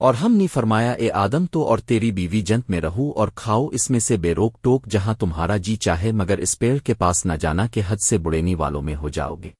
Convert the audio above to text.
اور ہم نے فرمایا، اے آدم، تو اور تیری بیوی جنت میں رہو اور کھاؤ اس میں سے بے روک ٹوک جہاں تمہارا جی چاہے، مگر اس پیڑ کے پاس نہ جانا کہ حد سے بڑینی والوں میں ہو جاؤ گے۔